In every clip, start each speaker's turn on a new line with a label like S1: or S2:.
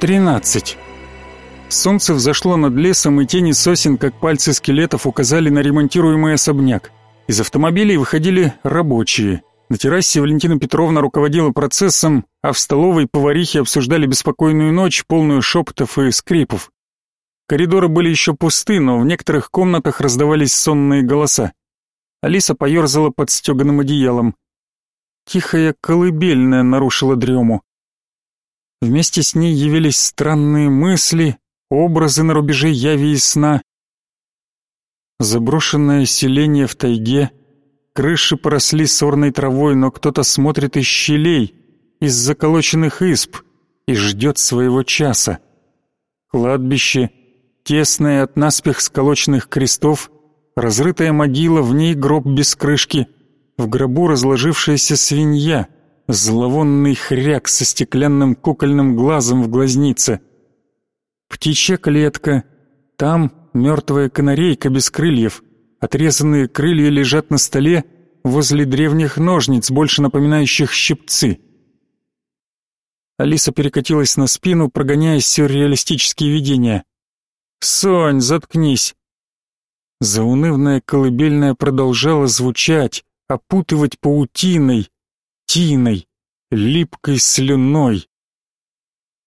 S1: 13. Солнце взошло над лесом, и тени сосен, как пальцы скелетов, указали на ремонтируемый особняк. Из автомобилей выходили рабочие. На террасе Валентина Петровна руководила процессом, а в столовой поварихи обсуждали беспокойную ночь, полную шепотов и скрипов. Коридоры были еще пусты, но в некоторых комнатах раздавались сонные голоса. Алиса поерзала под стеганым одеялом. Тихая колыбельная нарушила дрему. Вместе с ней явились странные мысли, образы на рубеже яви и сна. Заброшенное селение в тайге, крыши поросли сорной травой, но кто-то смотрит из щелей, из заколоченных исп и ждет своего часа. Кладбище, тесное от наспех сколоченных крестов, разрытая могила, в ней гроб без крышки, в гробу разложившаяся свинья — зловонный хряк со стеклянным кукольным глазом в глазнице. Птичья клетка, там мертвая канарейка без крыльев, отрезанные крылья лежат на столе возле древних ножниц, больше напоминающих щипцы. Алиса перекатилась на спину, прогоняя сюрреалистические видения. «Сонь, заткнись!» Заунывная колыбельная продолжала звучать, опутывать паутиной, тиной, липкой слюной.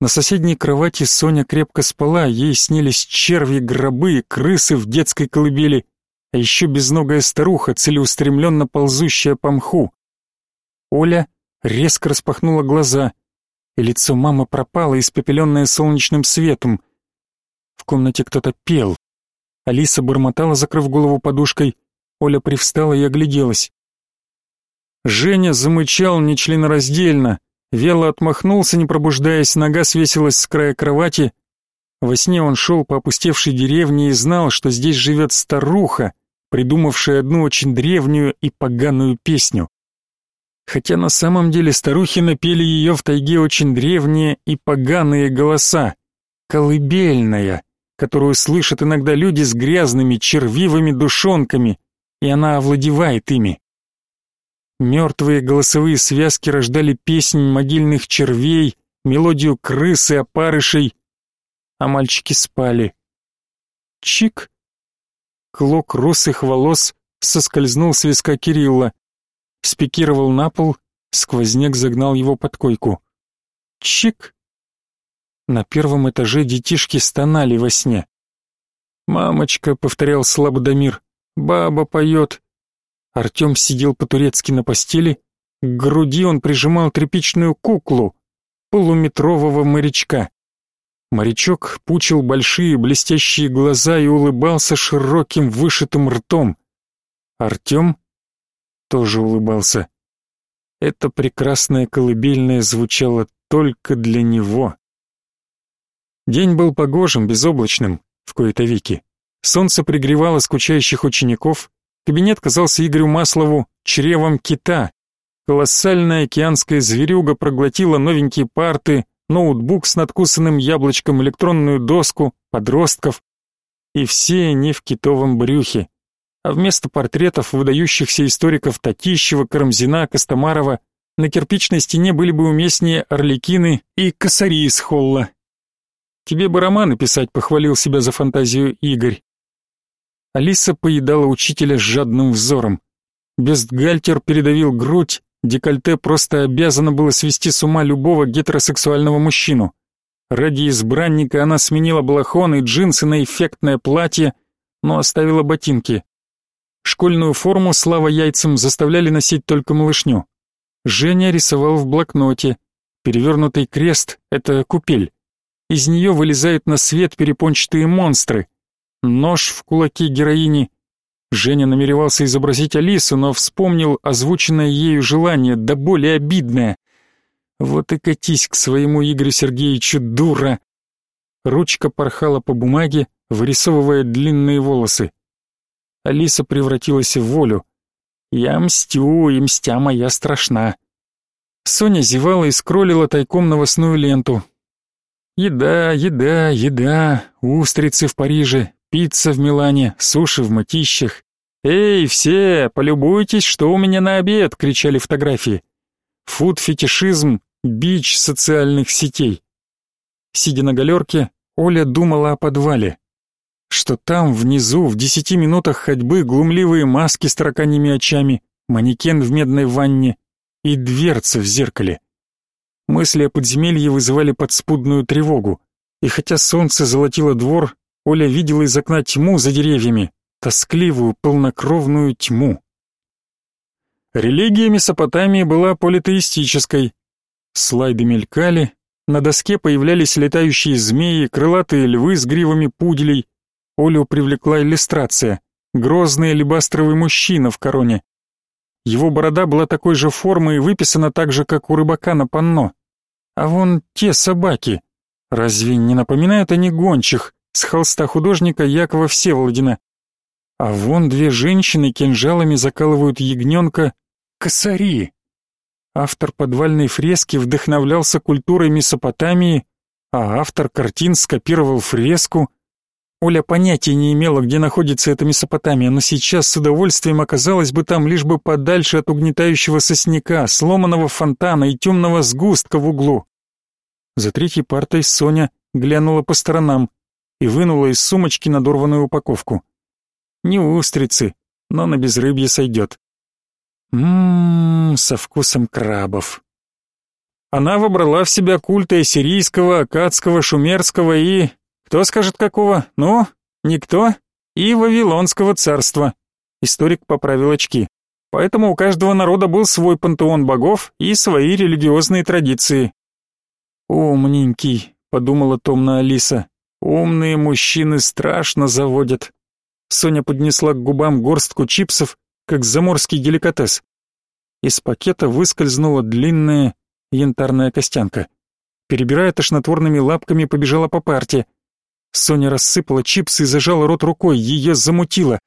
S1: На соседней кровати Соня крепко спала, ей снились черви, гробы, крысы в детской колыбели, а еще безногая старуха, целеустремленно ползущая по мху. Оля резко распахнула глаза, и лицо мамы пропало, испепеленное солнечным светом. В комнате кто-то пел. Алиса бормотала, закрыв голову подушкой. Оля привстала и огляделась. Женя замычал нечленораздельно, вело отмахнулся, не пробуждаясь, нога свесилась с края кровати. Во сне он шел по опустевшей деревне и знал, что здесь живет старуха, придумавшая одну очень древнюю и поганую песню. Хотя на самом деле старухи напели ее в тайге очень древние и поганые голоса. Колыбельная, которую слышат иногда люди с грязными червивыми душонками, и она овладевает ими. Мертвые голосовые связки рождали песнь могильных червей, мелодию крыс и опарышей, а мальчики спали. Чик! Клок русых волос соскользнул с виска Кирилла, спикировал на пол, сквозняк загнал его под койку. Чик! На первом этаже детишки стонали во сне. «Мамочка», — повторял Слабодомир, — «баба поет, Артем сидел по-турецки на постели, к груди он прижимал тряпичную куклу, полуметрового морячка. Морячок пучил большие блестящие глаза и улыбался широким вышитым ртом. Артем тоже улыбался. Это прекрасное колыбельное звучало только для него. День был погожим, безоблачным, в кои-то веки. Солнце пригревало скучающих учеников, Кабинет казался Игорю Маслову чревом кита. Колоссальная океанская зверюга проглотила новенькие парты, ноутбук с надкусанным яблочком, электронную доску, подростков. И все они в китовом брюхе. А вместо портретов выдающихся историков Татищева, Карамзина, Костомарова на кирпичной стене были бы уместнее орликины и косари из холла. «Тебе бы романы писать», — похвалил себя за фантазию Игорь. Алиса поедала учителя с жадным взором. Бестгальтер передавил грудь, декольте просто обязано было свести с ума любого гетеросексуального мужчину. Ради избранника она сменила балахон и джинсы на эффектное платье, но оставила ботинки. Школьную форму слава яйцам заставляли носить только малышню. Женя рисовал в блокноте. Перевернутый крест — это купель. Из нее вылезают на свет перепончатые монстры — Нож в кулаке героини. Женя намеревался изобразить Алису, но вспомнил озвученное ею желание, да более обидное. Вот и катись к своему Игорю Сергеевичу, дура. Ручка порхала по бумаге, вырисовывая длинные волосы. Алиса превратилась в волю. «Я мстю, и мстя моя страшна». Соня зевала и скроллила тайком новостную ленту. Еда, еда, еда, устрицы в Париже, пицца в Милане, суши в Матищах. «Эй, все, полюбуйтесь, что у меня на обед!» — кричали фотографии. Фуд-фетишизм — бич социальных сетей. Сидя на галерке, Оля думала о подвале. Что там, внизу, в десяти минутах ходьбы, глумливые маски с тараканьими очами, манекен в медной ванне и дверца в зеркале. Мысли о подземелье вызывали подспудную тревогу, и хотя солнце золотило двор, Оля видела из окна тьму за деревьями, тоскливую, полнокровную тьму. Религия Месопотамии была политеистической. Слайды мелькали, на доске появлялись летающие змеи, крылатые львы с гривами пуделей. Олю привлекла иллюстрация. Грозный алебастровый мужчина в короне. Его борода была такой же формы и выписана так же, как у рыбака на панно. А вон те собаки. Разве не напоминают они гончих с холста художника Якова Всеволодина? А вон две женщины кинжалами закалывают ягненка косари. Автор подвальной фрески вдохновлялся культурой Месопотамии, а автор картин скопировал фреску. Оля понятия не имела, где находится эта Месопотамия, но сейчас с удовольствием оказалась бы там, лишь бы подальше от угнетающего сосняка, сломанного фонтана и темного сгустка в углу. За третьей партой Соня глянула по сторонам и вынула из сумочки надорванную упаковку. Не устрицы, но на безрыбье сойдет. Ммм, со вкусом крабов. Она вобрала в себя культы ассирийского, акадского, шумерского и... Кто скажет какого? Ну, никто. И Вавилонского царства. Историк поправил очки. Поэтому у каждого народа был свой пантеон богов и свои религиозные традиции. «Умненький», — подумала томно Алиса. «Умные мужчины страшно заводят». Соня поднесла к губам горстку чипсов как заморский деликатес. Из пакета выскользнула длинная янтарная костянка. Перебирая тошнотворными лапками, побежала по парте. Соня рассыпала чипсы и зажала рот рукой, ее замутило.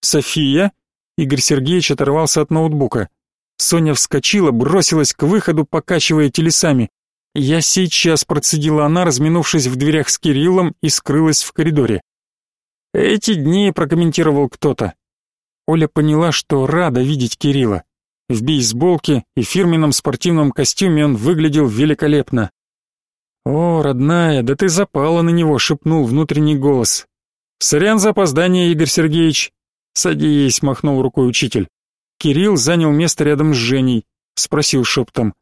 S1: «София?» Игорь Сергеевич оторвался от ноутбука. Соня вскочила, бросилась к выходу, покачивая телесами. «Я сейчас», — процедила она, разминувшись в дверях с Кириллом и скрылась в коридоре. «Эти дни», — прокомментировал кто-то. Оля поняла, что рада видеть Кирилла. В бейсболке и фирменном спортивном костюме он выглядел великолепно. «О, родная, да ты запала на него», — шепнул внутренний голос. «Сорян за опоздание, Игорь Сергеевич». «Садись», — махнул рукой учитель. Кирилл занял место рядом с Женей, спросил шептом.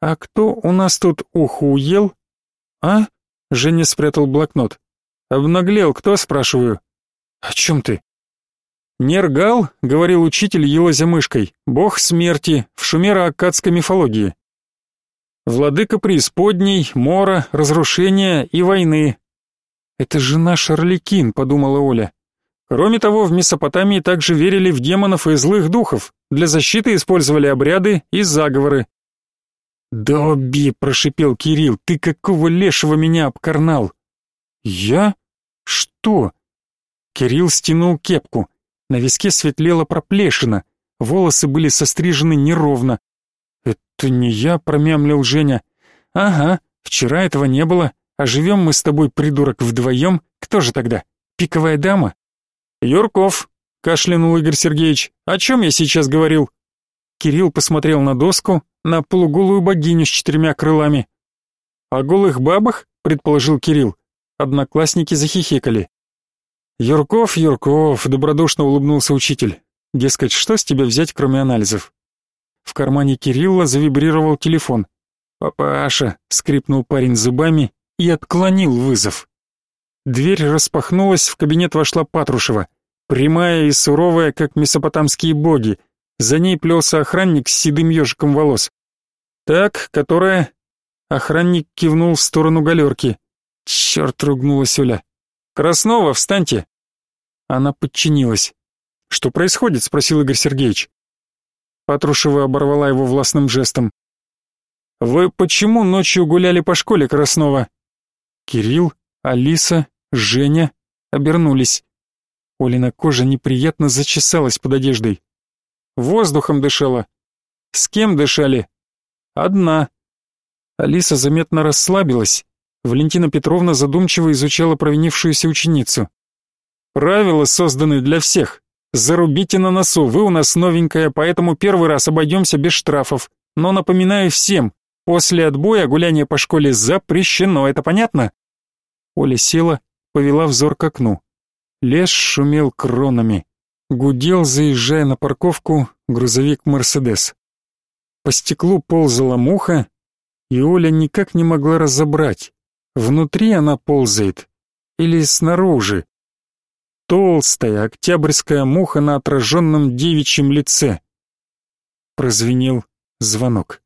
S1: «А кто у нас тут уху ел?» «А?» — Женя спрятал блокнот. «Обнаглел, кто?» — спрашиваю. «О чем ты?» Нергал, говорил учитель, елозя мышкой, бог смерти в шумеро-аккадской мифологии. Владыка преисподней, мора, разрушения и войны. Это же наш Орликин, подумала Оля. Кроме того, в Месопотамии также верили в демонов и злых духов. Для защиты использовали обряды и заговоры. «Добби!» — прошипел Кирилл. «Ты какого лешего меня обкарнал?» «Я? Что?» Кирилл стянул кепку. На виске светлела проплешина, волосы были сострижены неровно. «Это не я», — промямлил Женя. «Ага, вчера этого не было, а живем мы с тобой, придурок, вдвоем. Кто же тогда? Пиковая дама?» «Юрков», — кашлянул Игорь Сергеевич. «О чем я сейчас говорил?» Кирилл посмотрел на доску, на полуголую богиню с четырьмя крылами. «О голых бабах?» — предположил Кирилл. Одноклассники захихикали. «Юрков, Юрков», — добродушно улыбнулся учитель. «Дескать, что с тебя взять, кроме анализов?» В кармане Кирилла завибрировал телефон. «Папаша», — скрипнул парень зубами и отклонил вызов. Дверь распахнулась, в кабинет вошла Патрушева, прямая и суровая, как месопотамские боги. За ней плелся охранник с седым ежиком волос. «Так, которая...» Охранник кивнул в сторону галерки. «Черт!» — ругнулась Оля. «Краснова, встаньте!» Она подчинилась. «Что происходит?» — спросил Игорь Сергеевич. Патрушева оборвала его властным жестом. «Вы почему ночью гуляли по школе, Краснова?» Кирилл, Алиса, Женя обернулись. Олина кожа неприятно зачесалась под одеждой. Воздухом дышала. С кем дышали? Одна. Алиса заметно расслабилась. Валентина Петровна задумчиво изучала провинившуюся ученицу. Правила созданы для всех. Зарубите на носу, вы у нас новенькая, поэтому первый раз обойдемся без штрафов. Но напоминаю всем, После отбоя гуляние по школе запрещено, это понятно? Оля села, повела взор к окну. Лес шумел кронами. Гудел, заезжая на парковку, грузовик «Мерседес». По стеклу ползала муха, и Оля никак не могла разобрать, внутри она ползает или снаружи. Толстая октябрьская муха на отраженном девичьем лице. Прозвенел звонок.